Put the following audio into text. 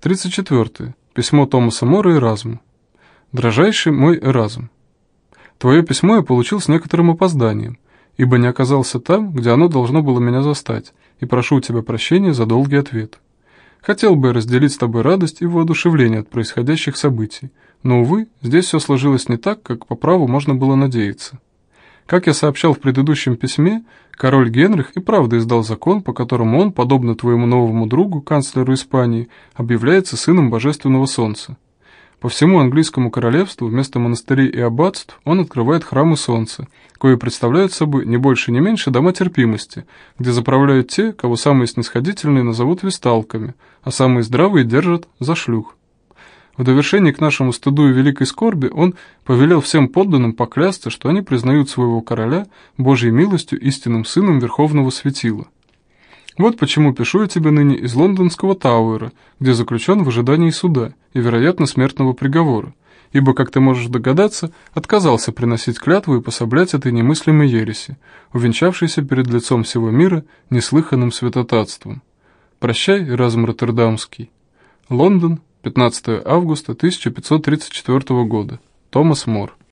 34. Письмо Томаса Мора Эразму. Дрожайший мой Эразм. Твое письмо я получил с некоторым опозданием, ибо не оказался там, где оно должно было меня застать, и прошу у тебя прощения за долгий ответ. Хотел бы разделить с тобой радость и воодушевление от происходящих событий, но, увы, здесь все сложилось не так, как по праву можно было надеяться. Как я сообщал в предыдущем письме, король Генрих и правда издал закон, по которому он, подобно твоему новому другу, канцлеру Испании, объявляется сыном Божественного Солнца. По всему английскому королевству вместо монастырей и аббатств он открывает храмы Солнца, кои представляют собой не больше не меньше дома терпимости, где заправляют те, кого самые снисходительные назовут висталками, а самые здравые держат за шлюх. В довершении к нашему стыду и великой скорби он повелел всем подданным поклясться, что они признают своего короля Божьей милостью истинным сыном Верховного Светила. Вот почему пишу я тебе ныне из лондонского Тауэра, где заключен в ожидании суда и, вероятно, смертного приговора, ибо, как ты можешь догадаться, отказался приносить клятву и пособлять этой немыслимой ереси, увенчавшейся перед лицом всего мира неслыханным святотатством. Прощай, разум Роттердамский. Лондон, 15 августа 1534 года. Томас Мор.